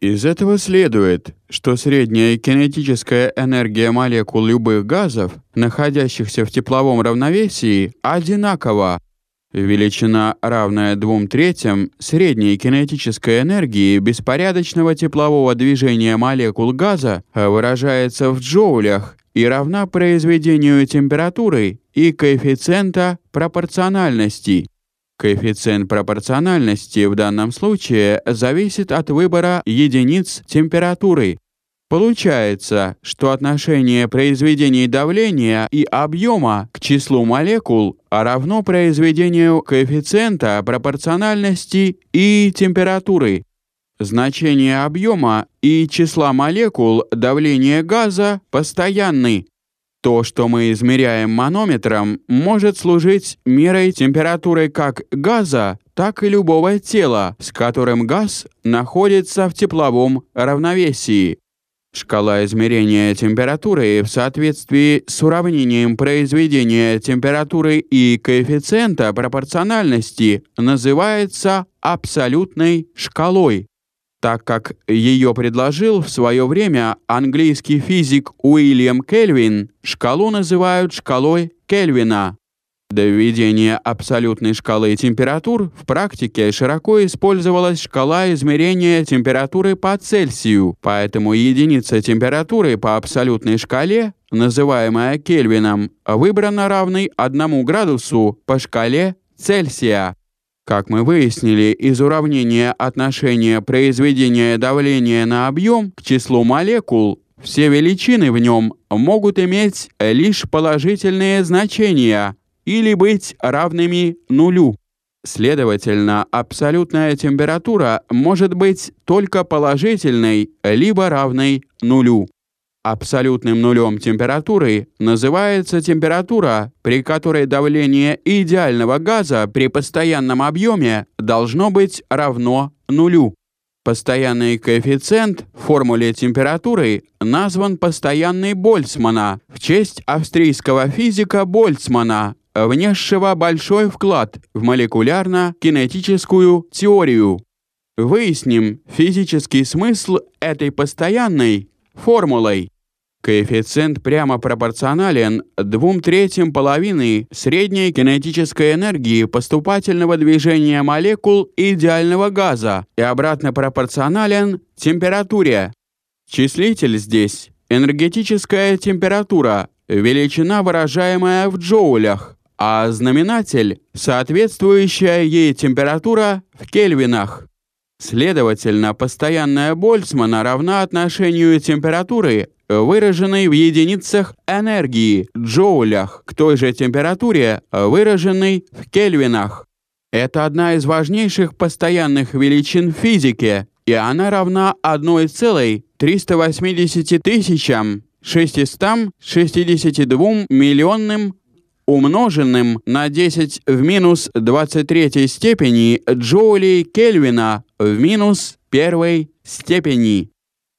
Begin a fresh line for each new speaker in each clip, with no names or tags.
Из этого следует, что средняя кинетическая энергия молекул любых газов, находящихся в тепловом равновесии, одинакова. Величина, равная двум третьим средней кинетической энергии беспорядочного теплового движения молекул газа, выражается в джоулях и равна произведению температуры и коэффициента пропорциональности. Коэффициент пропорциональности в данном случае зависит от выбора единиц температуры. Получается, что отношение произведений давления и объема к числу молекул равно произведению коэффициента пропорциональности и температуры. Значение объема и числа молекул давления газа постоянны. То, что мы измеряем манометром, может служить мерой температуры как газа, так и любого тела, с которым газ находится в тепловом равновесии. Шкала измерения температуры в соответствии с уравнением произведения температуры и коэффициента пропорциональности называется абсолютной шкалой так как ее предложил в свое время английский физик Уильям Кельвин, шкалу называют шкалой Кельвина. До введения абсолютной шкалы температур в практике широко использовалась шкала измерения температуры по Цельсию, поэтому единица температуры по абсолютной шкале, называемая Кельвином, выбрана равной 1 градусу по шкале Цельсия. Как мы выяснили из уравнения отношения произведения давления на объем к числу молекул, все величины в нем могут иметь лишь положительные значения или быть равными нулю. Следовательно, абсолютная температура может быть только положительной либо равной нулю. Абсолютным нулем температуры называется температура, при которой давление идеального газа при постоянном объеме должно быть равно нулю. Постоянный коэффициент в формуле температуры назван постоянной Больцмана в честь австрийского физика Больцмана, внесшего большой вклад в молекулярно-кинетическую теорию. Выясним физический смысл этой постоянной формулой. Коэффициент прямо пропорционален двум третьим половины средней кинетической энергии поступательного движения молекул идеального газа и обратно пропорционален температуре. Числитель здесь энергетическая температура, величина, выражаемая в джоулях, а знаменатель соответствующая ей температура в кельвинах. Следовательно, постоянная Больцмана равна отношению температуры выраженной в единицах энергии, джоулях, к той же температуре, выраженной в кельвинах. Это одна из важнейших постоянных величин в физике, и она равна 1,380 тысячам 662 миллионным умноженным на 10 в минус 23 степени джоулей Кельвина в минус первой степени.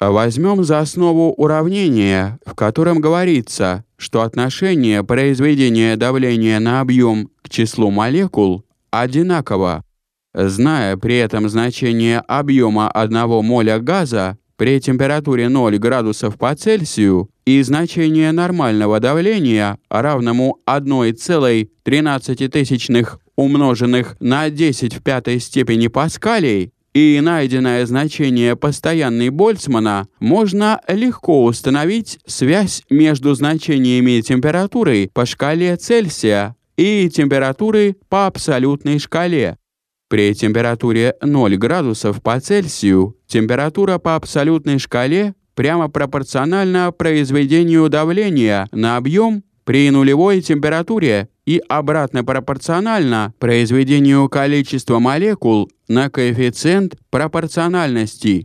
Возьмем за основу уравнение, в котором говорится, что отношение произведения давления на объем к числу молекул одинаково. Зная при этом значение объема одного моля газа при температуре 0 градусов по Цельсию и значение нормального давления, равному 1,13 умноженных на 10 в пятой степени паскалей, и найденное значение постоянной Больцмана, можно легко установить связь между значениями температуры по шкале Цельсия и температуры по абсолютной шкале. При температуре 0 градусов по Цельсию температура по абсолютной шкале прямо пропорциональна произведению давления на объем при нулевой температуре и обратно пропорционально произведению количества молекул на коэффициент пропорциональности.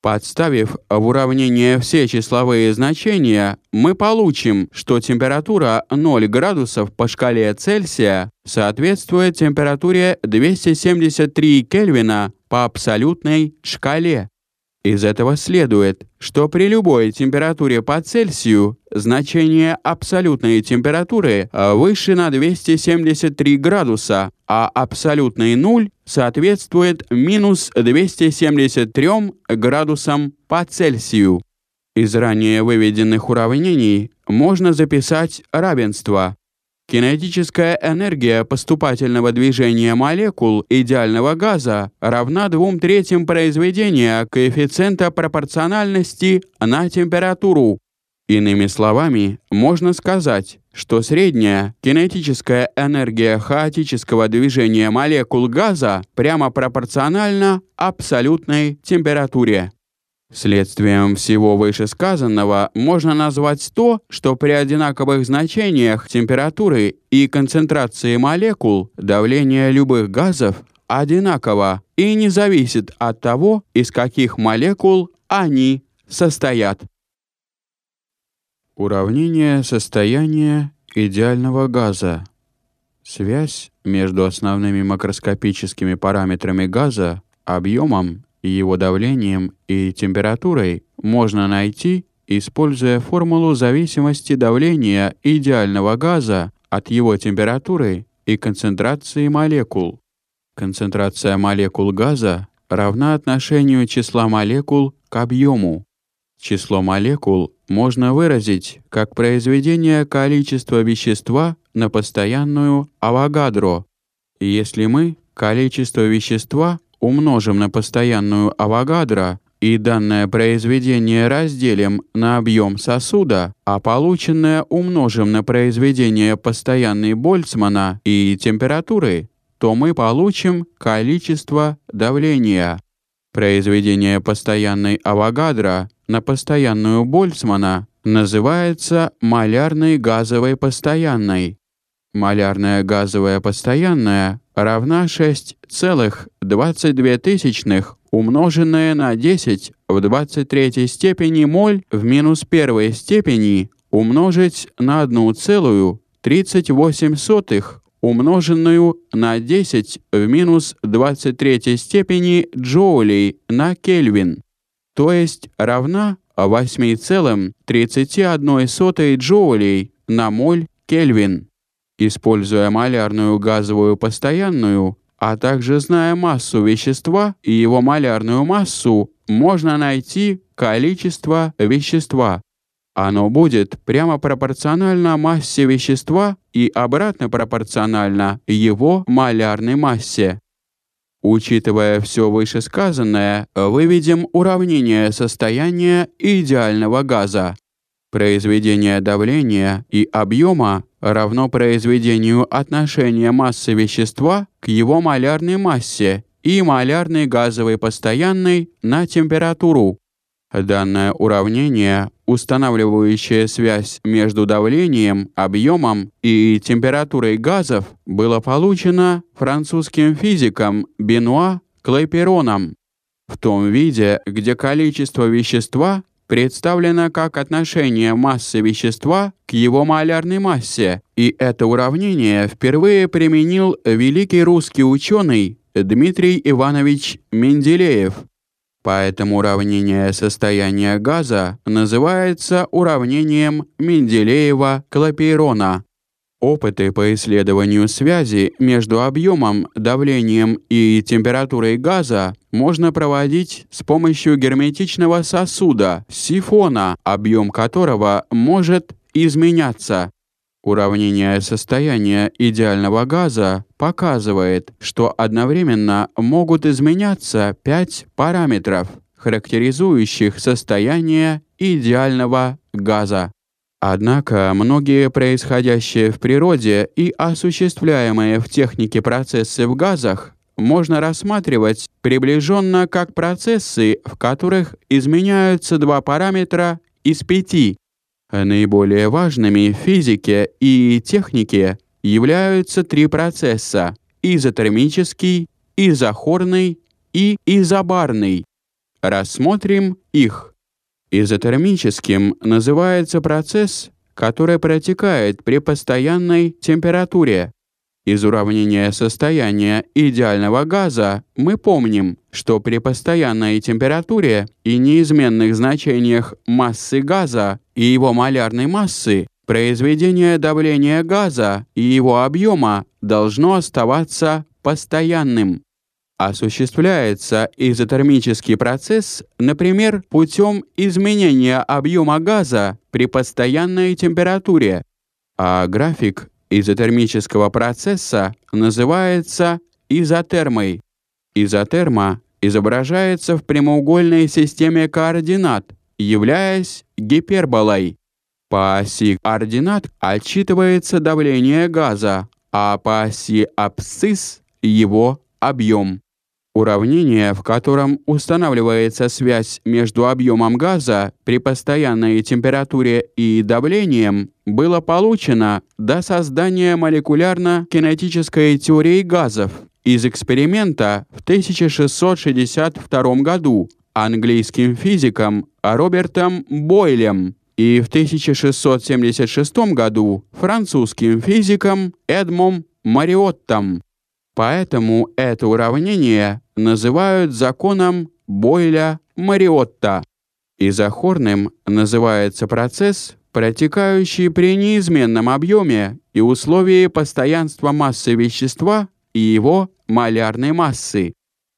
Подставив в уравнение все числовые значения, мы получим, что температура 0 градусов по шкале Цельсия соответствует температуре 273 Кельвина по абсолютной шкале. Из этого следует, что при любой температуре по Цельсию значение абсолютной температуры выше на 273 градуса, а абсолютный нуль соответствует минус 273 градусам по Цельсию. Из ранее выведенных уравнений можно записать равенство Кинетическая энергия поступательного движения молекул идеального газа равна двум третьим произведения коэффициента пропорциональности на температуру. Иными словами, можно сказать, что средняя кинетическая энергия хаотического движения молекул газа прямо пропорциональна абсолютной температуре. Следствием всего вышесказанного можно назвать то, что при одинаковых значениях температуры и концентрации молекул давление любых газов одинаково и не зависит от того, из каких молекул они состоят. Уравнение состояния идеального газа. Связь между основными макроскопическими параметрами газа, объемом его давлением и температурой можно найти, используя формулу зависимости давления идеального газа от его температуры и концентрации молекул. Концентрация молекул газа равна отношению числа молекул к объему. Число молекул можно выразить как произведение количества вещества на постоянную Авогадро. Если мы количество вещества умножим на постоянную Авогадро и данное произведение разделим на объем сосуда, а полученное умножим на произведение постоянной Больцмана и температуры, то мы получим количество давления. Произведение постоянной Авогадро на постоянную Больцмана называется малярной газовой постоянной. Малярная газовая постоянная равна 6,22 умноженное на 10 в 23 степени моль в минус первой степени умножить на 1,38 умноженную на 10 в минус 23 степени джоулей на Кельвин, то есть равна 8,31 джоулей на моль Кельвин. Используя малярную газовую постоянную, а также зная массу вещества и его малярную массу, можно найти количество вещества. Оно будет прямо пропорционально массе вещества и обратно пропорционально его малярной массе. Учитывая все вышесказанное, выведем уравнение состояния идеального газа. Произведение давления и объема равно произведению отношения массы вещества к его малярной массе и малярной газовой постоянной на температуру. Данное уравнение, устанавливающее связь между давлением, объемом и температурой газов, было получено французским физиком Бенуа Клайпероном в том виде, где количество вещества представлено как отношение массы вещества к его малярной массе, и это уравнение впервые применил великий русский ученый Дмитрий Иванович Менделеев. Поэтому уравнение состояния газа называется уравнением Менделеева-Клапейрона. Опыты по исследованию связи между объемом, давлением и температурой газа можно проводить с помощью герметичного сосуда, сифона, объем которого может изменяться. Уравнение состояния идеального газа показывает, что одновременно могут изменяться пять параметров, характеризующих состояние идеального газа. Однако многие происходящие в природе и осуществляемые в технике процессы в газах можно рассматривать приближенно как процессы, в которых изменяются два параметра из пяти. Наиболее важными в физике и технике являются три процесса – изотермический, изохорный и изобарный. Рассмотрим их. Изотермическим называется процесс, который протекает при постоянной температуре. Из уравнения состояния идеального газа мы помним, что при постоянной температуре и неизменных значениях массы газа и его малярной массы произведение давления газа и его объема должно оставаться постоянным. Осуществляется изотермический процесс, например, путем изменения объема газа при постоянной температуре, а график изотермического процесса называется изотермой. Изотерма изображается в прямоугольной системе координат, являясь гиперболой. По оси координат отчитывается давление газа, а по оси абсцисс – его объем. Уравнение, в котором устанавливается связь между объемом газа при постоянной температуре и давлением, было получено до создания молекулярно-кинетической теории газов из эксперимента в 1662 году английским физиком Робертом Бойлем и в 1676 году французским физиком Эдмом Мариоттом. Поэтому это уравнение называют законом Бойля-Мариотта. Изохорным называется процесс, протекающий при неизменном объеме и условии постоянства массы вещества и его малярной массы.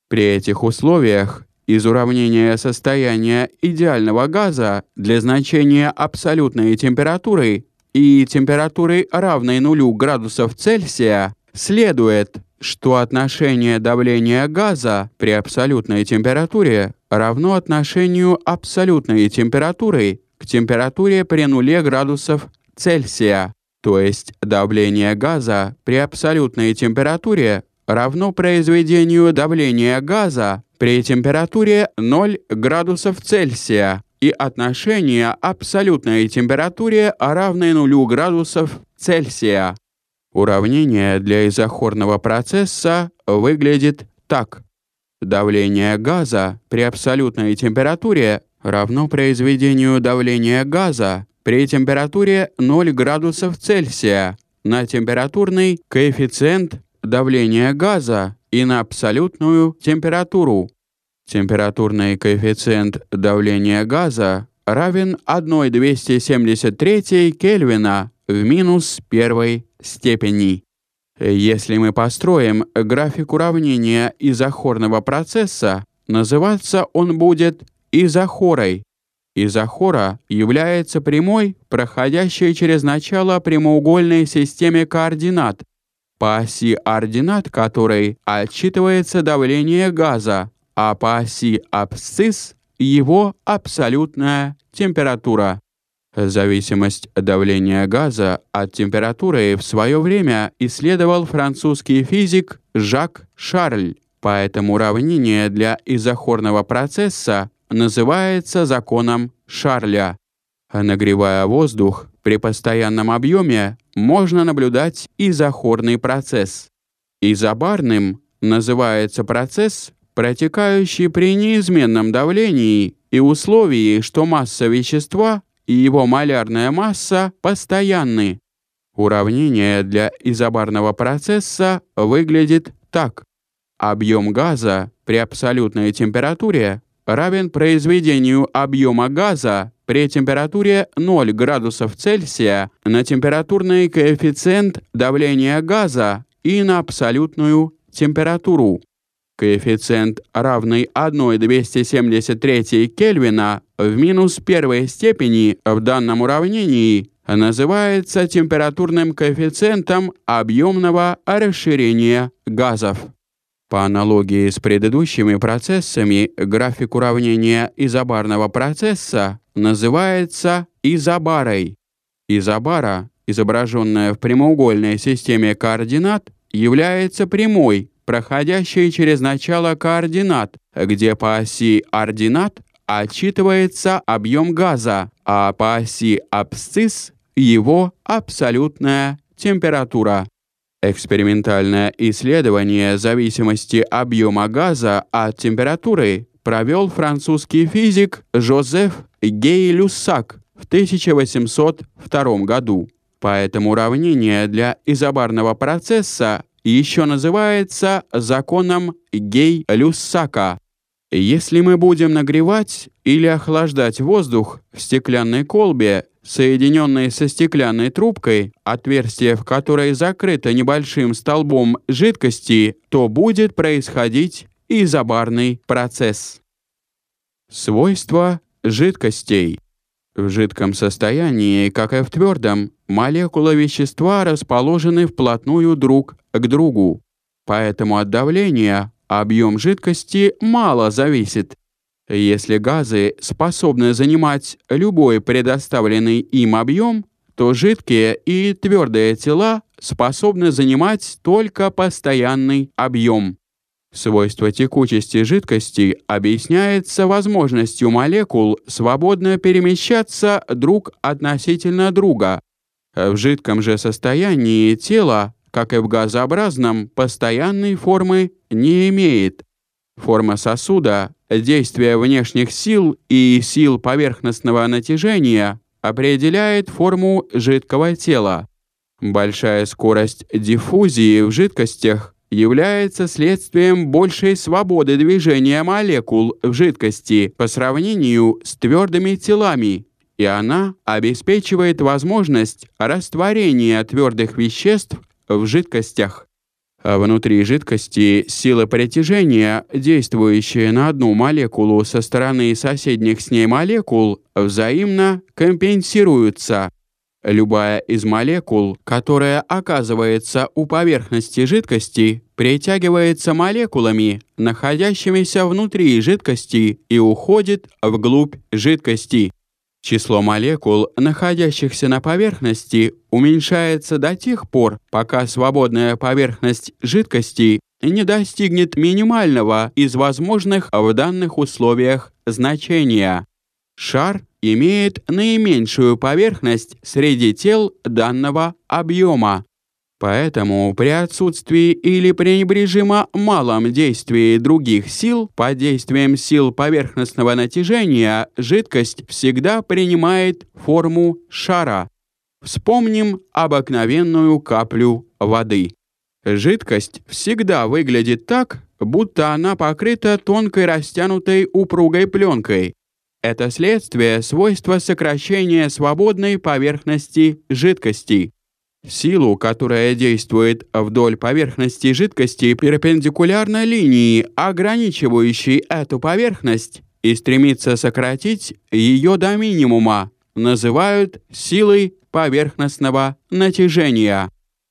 При этих условиях из уравнения состояния идеального газа для значения абсолютной температуры и температуры равной нулю градусов Цельсия следует, что отношение давления газа при абсолютной температуре равно отношению абсолютной температуры к температуре при нуле градусов Цельсия, то есть давление газа при абсолютной температуре равно произведению давления газа при температуре 0 градусов Цельсия и отношение абсолютной температуре равной нулю градусов Цельсия. Уравнение для изохорного процесса выглядит так. Давление газа при абсолютной температуре равно произведению давления газа при температуре 0 градусов Цельсия на температурный коэффициент давления газа и на абсолютную температуру. Температурный коэффициент давления газа равен 1,273 Кельвина в минус первой степени. Если мы построим график уравнения изохорного процесса, называться он будет изохорой. Изохора является прямой, проходящей через начало прямоугольной системе координат, по оси ординат которой отчитывается давление газа, а по оси абсцисс его абсолютная температура. Зависимость давления газа от температуры в свое время исследовал французский физик Жак Шарль. Поэтому уравнение для изохорного процесса называется законом Шарля. Нагревая воздух при постоянном объеме, можно наблюдать изохорный процесс. Изобарным называется процесс, протекающий при неизменном давлении и условии, что масса вещества и его малярная масса постоянны. Уравнение для изобарного процесса выглядит так. Объем газа при абсолютной температуре равен произведению объема газа при температуре 0 градусов Цельсия на температурный коэффициент давления газа и на абсолютную температуру. Коэффициент, равный 1,273 Кельвина в минус первой степени в данном уравнении, называется температурным коэффициентом объемного расширения газов. По аналогии с предыдущими процессами, график уравнения изобарного процесса называется изобарой. Изобара, изображенная в прямоугольной системе координат, является прямой, проходящей через начало координат, где по оси ординат отчитывается объем газа, а по оси абсцисс его абсолютная температура. Экспериментальное исследование зависимости объема газа от температуры провел французский физик Жозеф Гей-Люссак в 1802 году. Поэтому уравнение для изобарного процесса еще называется законом Гей-Люссака. Если мы будем нагревать или охлаждать воздух в стеклянной колбе, соединенной со стеклянной трубкой, отверстие в которой закрыто небольшим столбом жидкости, то будет происходить изобарный процесс. Свойства жидкостей. В жидком состоянии, как и в твердом, молекулы вещества расположены вплотную друг к другу. Поэтому от давления объем жидкости мало зависит. Если газы способны занимать любой предоставленный им объем, то жидкие и твердые тела способны занимать только постоянный объем. Свойство текучести жидкости объясняется возможностью молекул свободно перемещаться друг относительно друга. В жидком же состоянии тело, как и в газообразном, постоянной формы не имеет. Форма сосуда, действие внешних сил и сил поверхностного натяжения определяет форму жидкого тела. Большая скорость диффузии в жидкостях является следствием большей свободы движения молекул в жидкости по сравнению с твердыми телами, и она обеспечивает возможность растворения твердых веществ в жидкостях. А внутри жидкости сила притяжения, действующая на одну молекулу со стороны соседних с ней молекул, взаимно компенсируются. Любая из молекул, которая оказывается у поверхности жидкости, притягивается молекулами, находящимися внутри жидкости, и уходит вглубь жидкости. Число молекул, находящихся на поверхности, уменьшается до тех пор, пока свободная поверхность жидкости не достигнет минимального из возможных в данных условиях значения. Шар имеет наименьшую поверхность среди тел данного объема. Поэтому при отсутствии или пренебрежимо малом действии других сил под действием сил поверхностного натяжения жидкость всегда принимает форму шара. Вспомним обыкновенную каплю воды. Жидкость всегда выглядит так, будто она покрыта тонкой растянутой упругой пленкой, это следствие свойства сокращения свободной поверхности жидкости. Силу, которая действует вдоль поверхности жидкости перпендикулярно линии, ограничивающей эту поверхность, и стремится сократить ее до минимума, называют силой поверхностного натяжения.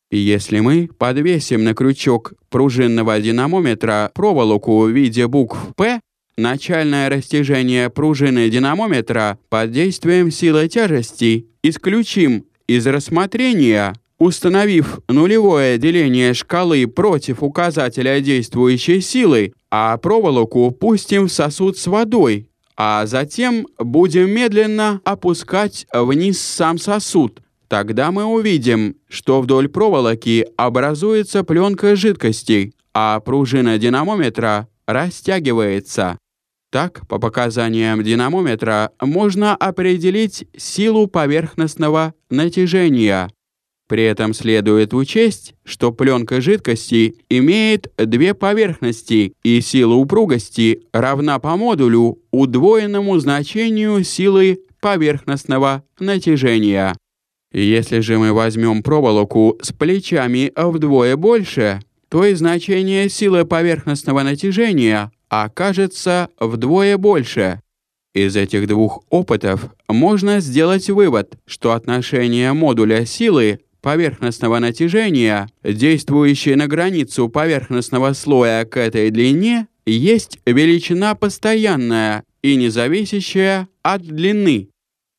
Если мы подвесим на крючок пружинного динамометра проволоку в виде букв «П», Начальное растяжение пружины динамометра под действием силы тяжести исключим из рассмотрения, установив нулевое деление шкалы против указателя действующей силы, а проволоку пустим в сосуд с водой, а затем будем медленно опускать вниз сам сосуд. Тогда мы увидим, что вдоль проволоки образуется пленка жидкости, а пружина динамометра растягивается. Так, по показаниям динамометра, можно определить силу поверхностного натяжения. При этом следует учесть, что пленка жидкости имеет две поверхности, и сила упругости равна по модулю удвоенному значению силы поверхностного натяжения. Если же мы возьмем проволоку с плечами вдвое больше, то и значение силы поверхностного натяжения окажется вдвое больше. Из этих двух опытов можно сделать вывод, что отношение модуля силы поверхностного натяжения, действующей на границу поверхностного слоя к этой длине, есть величина постоянная и не зависящая от длины.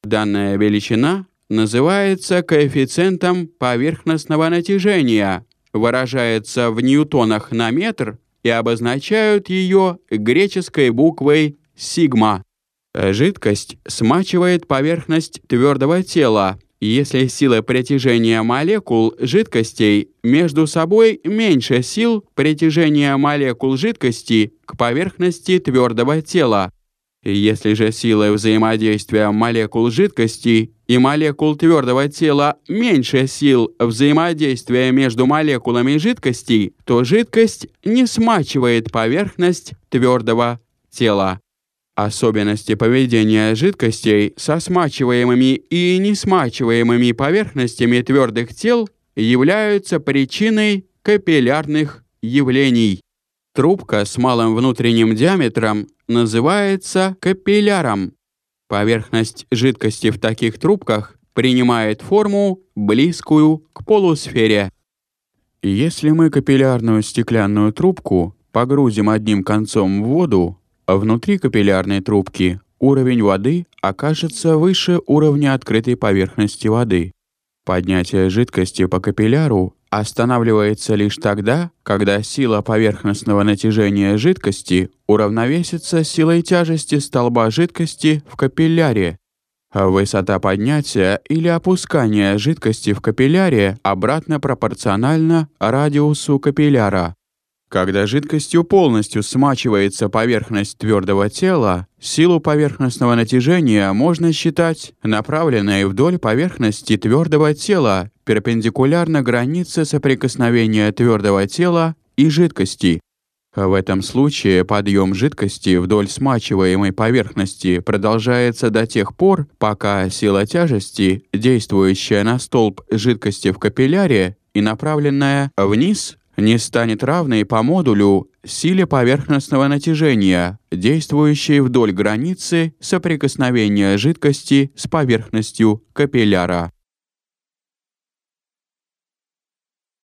Данная величина называется коэффициентом поверхностного натяжения, выражается в ньютонах на метр и обозначают ее греческой буквой сигма. Жидкость смачивает поверхность твердого тела, если сила притяжения молекул жидкостей между собой меньше сил притяжения молекул жидкости к поверхности твердого тела. Если же сила взаимодействия молекул жидкости и молекул твердого тела меньше сил взаимодействия между молекулами жидкости, то жидкость не смачивает поверхность твердого тела. Особенности поведения жидкостей со смачиваемыми и несмачиваемыми поверхностями твердых тел являются причиной капиллярных явлений. Трубка с малым внутренним диаметром называется капилляром. Поверхность жидкости в таких трубках принимает форму, близкую к полусфере. Если мы капиллярную стеклянную трубку погрузим одним концом в воду, внутри капиллярной трубки уровень воды окажется выше уровня открытой поверхности воды. Поднятие жидкости по капилляру останавливается лишь тогда, когда сила поверхностного натяжения жидкости уравновесится силой тяжести столба жидкости в капилляре. Высота поднятия или опускания жидкости в капилляре обратно пропорциональна радиусу капилляра. Когда жидкостью полностью смачивается поверхность твердого тела, силу поверхностного натяжения можно считать направленной вдоль поверхности твердого тела перпендикулярно границе соприкосновения твердого тела и жидкости. В этом случае подъем жидкости вдоль смачиваемой поверхности продолжается до тех пор, пока сила тяжести, действующая на столб жидкости в капилляре и направленная вниз, не станет равной по модулю силе поверхностного натяжения, действующей вдоль границы соприкосновения жидкости с поверхностью капилляра.